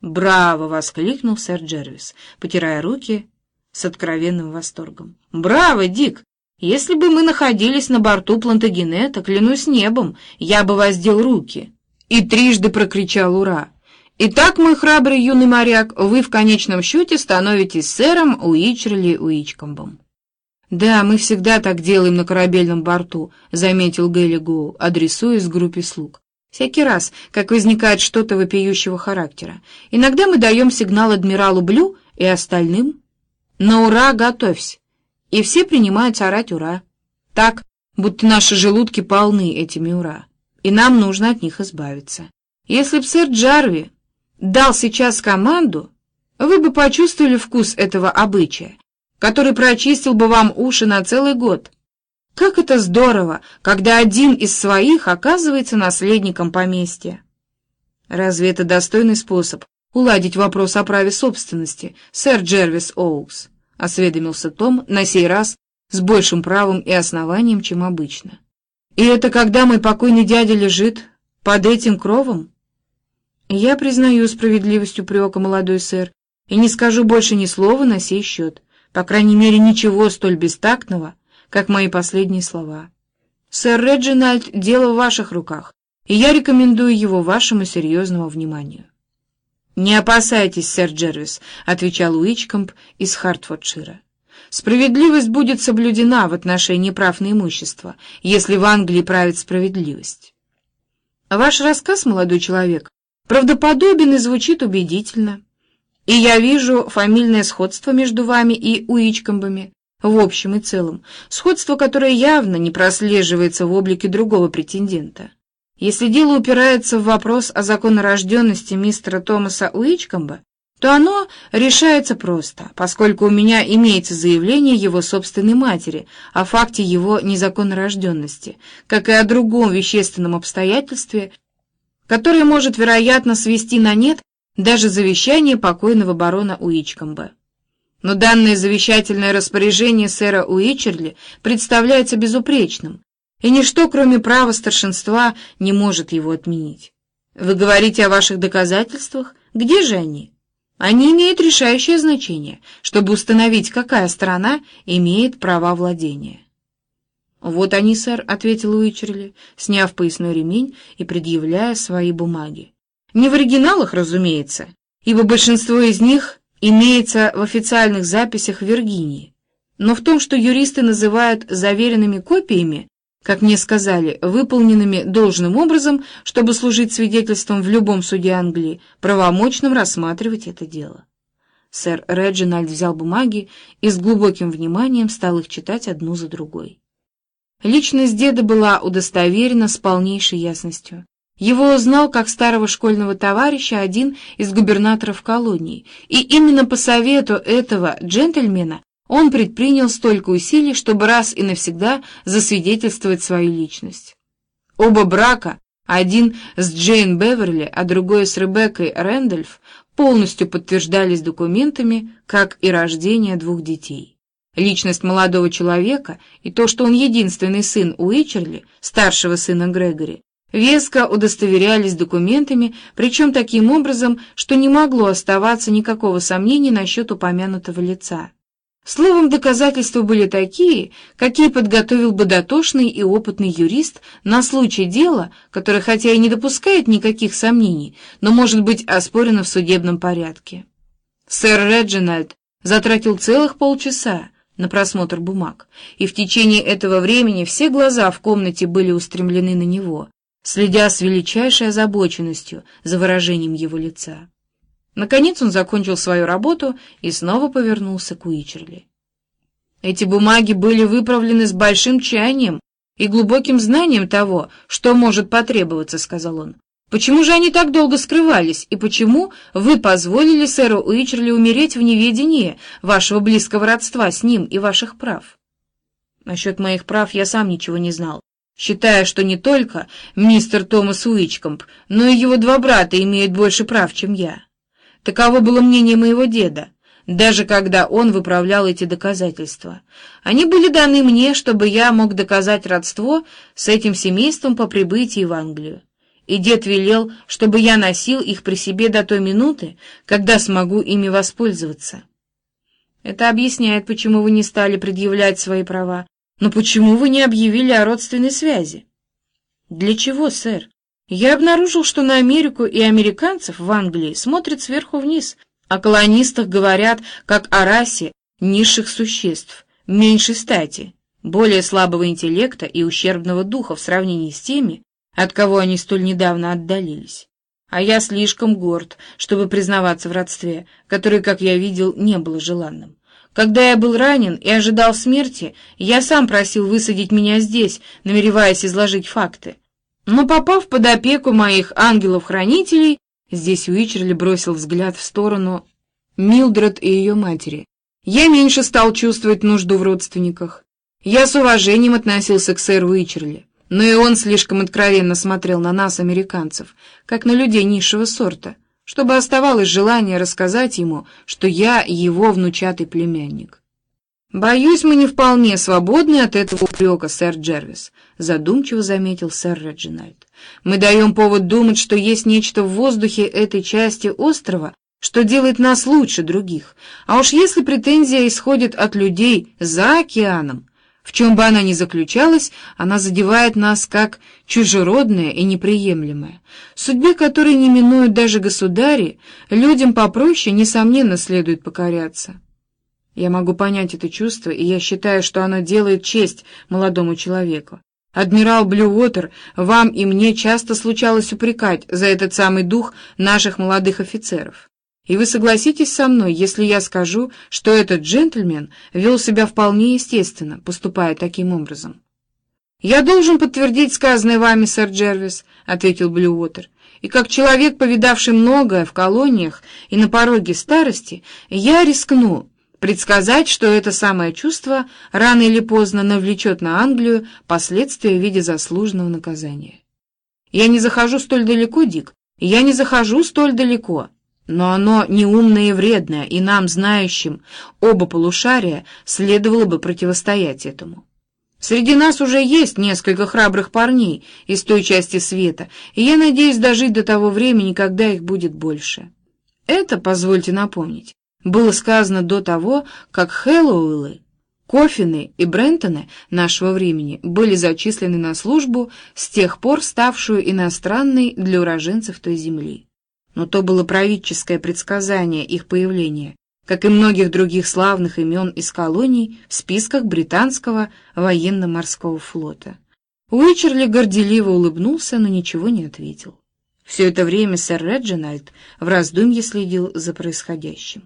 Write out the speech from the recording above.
«Браво!» — воскликнул сэр Джервис, потирая руки с откровенным восторгом. «Браво, Дик! Если бы мы находились на борту Плантагенета, клянусь небом, я бы воздел руки!» И трижды прокричал «Ура!» «Итак, мой храбрый юный моряк, вы в конечном счете становитесь сэром Уичерли Уичкомбом». «Да, мы всегда так делаем на корабельном борту», — заметил Гэлли Гоу, адресуясь группе слуг. «Всякий раз, как возникает что-то вопиющего характера. Иногда мы даем сигнал адмиралу Блю и остальным. На ура, готовься!» И все принимаются орать «Ура!» Так, будто наши желудки полны этими «Ура!» И нам нужно от них избавиться. Если б сэр Джарви дал сейчас команду, вы бы почувствовали вкус этого обычая, который прочистил бы вам уши на целый год. Как это здорово, когда один из своих оказывается наследником поместья. Разве это достойный способ уладить вопрос о праве собственности, сэр Джервис Оукс? — осведомился Том на сей раз с большим правом и основанием, чем обычно. «И это когда мой покойный дядя лежит под этим кровом?» «Я признаю справедливость упрека, молодой сэр, и не скажу больше ни слова на сей счет, по крайней мере, ничего столь бестактного, как мои последние слова. Сэр Реджинальд, дело в ваших руках, и я рекомендую его вашему серьезному вниманию». «Не опасайтесь, сэр Джервис», — отвечал Уичкомп из Хартфордшира. «Справедливость будет соблюдена в отношении прав на имущество, если в Англии правит справедливость». «Ваш рассказ, молодой человек, правдоподобен и звучит убедительно. И я вижу фамильное сходство между вами и Уичкомбами, в общем и целом, сходство, которое явно не прослеживается в облике другого претендента». Если дело упирается в вопрос о законорожденности мистера Томаса Уичкомба, то оно решается просто, поскольку у меня имеется заявление его собственной матери о факте его незаконнорожденности, как и о другом вещественном обстоятельстве, которое может, вероятно, свести на нет даже завещание покойного барона Уичкомба. Но данное завещательное распоряжение сэра Уичерли представляется безупречным, и ничто, кроме права старшинства, не может его отменить. Вы говорите о ваших доказательствах? Где же они? Они имеют решающее значение, чтобы установить, какая страна имеет права владения. «Вот они, сэр», — ответил Уичерли, сняв поясной ремень и предъявляя свои бумаги. «Не в оригиналах, разумеется, ибо большинство из них имеется в официальных записях Виргинии, но в том, что юристы называют заверенными копиями, как мне сказали, выполненными должным образом, чтобы служить свидетельством в любом суде Англии, правомочным рассматривать это дело. Сэр Реджинальд взял бумаги и с глубоким вниманием стал их читать одну за другой. Личность деда была удостоверена с полнейшей ясностью. Его узнал как старого школьного товарища один из губернаторов колонии, и именно по совету этого джентльмена он предпринял столько усилий, чтобы раз и навсегда засвидетельствовать свою личность. Оба брака, один с Джейн Беверли, а другой с Ребеккой Рэндольф, полностью подтверждались документами, как и рождение двух детей. Личность молодого человека и то, что он единственный сын Уичерли, старшего сына Грегори, веско удостоверялись документами, причем таким образом, что не могло оставаться никакого сомнения насчет упомянутого лица. Словом, доказательства были такие, какие подготовил бы дотошный и опытный юрист на случай дела, которое хотя и не допускает никаких сомнений, но может быть оспорено в судебном порядке. Сэр Реджинальд затратил целых полчаса на просмотр бумаг, и в течение этого времени все глаза в комнате были устремлены на него, следя с величайшей озабоченностью за выражением его лица. Наконец он закончил свою работу и снова повернулся к Уичерли. Эти бумаги были выправлены с большим чаянием и глубоким знанием того, что может потребоваться, — сказал он. Почему же они так долго скрывались, и почему вы позволили сэру Уичерли умереть в неведении вашего близкого родства с ним и ваших прав? Насчет моих прав я сам ничего не знал, считая, что не только мистер Томас Уичкомп, но и его два брата имеют больше прав, чем я. Таково было мнение моего деда, даже когда он выправлял эти доказательства. Они были даны мне, чтобы я мог доказать родство с этим семейством по прибытии в Англию. и дед велел, чтобы я носил их при себе до той минуты, когда смогу ими воспользоваться. Это объясняет, почему вы не стали предъявлять свои права. Но почему вы не объявили о родственной связи? Для чего, сэр? Я обнаружил, что на Америку и американцев в Англии смотрят сверху вниз, о колонистах говорят, как о расе низших существ, меньшей стати, более слабого интеллекта и ущербного духа в сравнении с теми, от кого они столь недавно отдалились. А я слишком горд, чтобы признаваться в родстве, которое, как я видел, не было желанным. Когда я был ранен и ожидал смерти, я сам просил высадить меня здесь, намереваясь изложить факты. Но попав под опеку моих ангелов-хранителей, здесь Уичерли бросил взгляд в сторону Милдред и ее матери. Я меньше стал чувствовать нужду в родственниках. Я с уважением относился к сэру Уичерли но и он слишком откровенно смотрел на нас, американцев, как на людей низшего сорта, чтобы оставалось желание рассказать ему, что я его внучатый племянник. «Боюсь, мы не вполне свободны от этого упрека, сэр Джервис», — задумчиво заметил сэр Реджинальд. «Мы даем повод думать, что есть нечто в воздухе этой части острова, что делает нас лучше других. А уж если претензия исходит от людей за океаном, в чем бы она ни заключалась, она задевает нас как чужеродное и неприемлемое. Судьбе, которой не минуют даже государи, людям попроще, несомненно, следует покоряться. Я могу понять это чувство, и я считаю, что оно делает честь молодому человеку. Адмирал Блювотер, вам и мне часто случалось упрекать за этот самый дух наших молодых офицеров. И вы согласитесь со мной, если я скажу, что этот джентльмен вел себя вполне естественно, поступая таким образом. «Я должен подтвердить сказанное вами, сэр Джервис», — ответил Блюотер. «И как человек, повидавший многое в колониях и на пороге старости, я рискну предсказать, что это самое чувство рано или поздно навлечет на Англию последствия в виде заслуженного наказания. Я не захожу столь далеко, Дик, я не захожу столь далеко». Но оно неумное и вредное, и нам, знающим оба полушария, следовало бы противостоять этому. Среди нас уже есть несколько храбрых парней из той части света, и я надеюсь дожить до того времени, когда их будет больше. Это, позвольте напомнить, было сказано до того, как Хэллоуэллы, Кофины и Брентоны нашего времени были зачислены на службу, с тех пор ставшую иностранной для уроженцев той земли но то было правительское предсказание их появления, как и многих других славных имен из колоний в списках британского военно-морского флота. Уичерли горделиво улыбнулся, но ничего не ответил. Все это время сэр Реджинальд в раздумье следил за происходящим.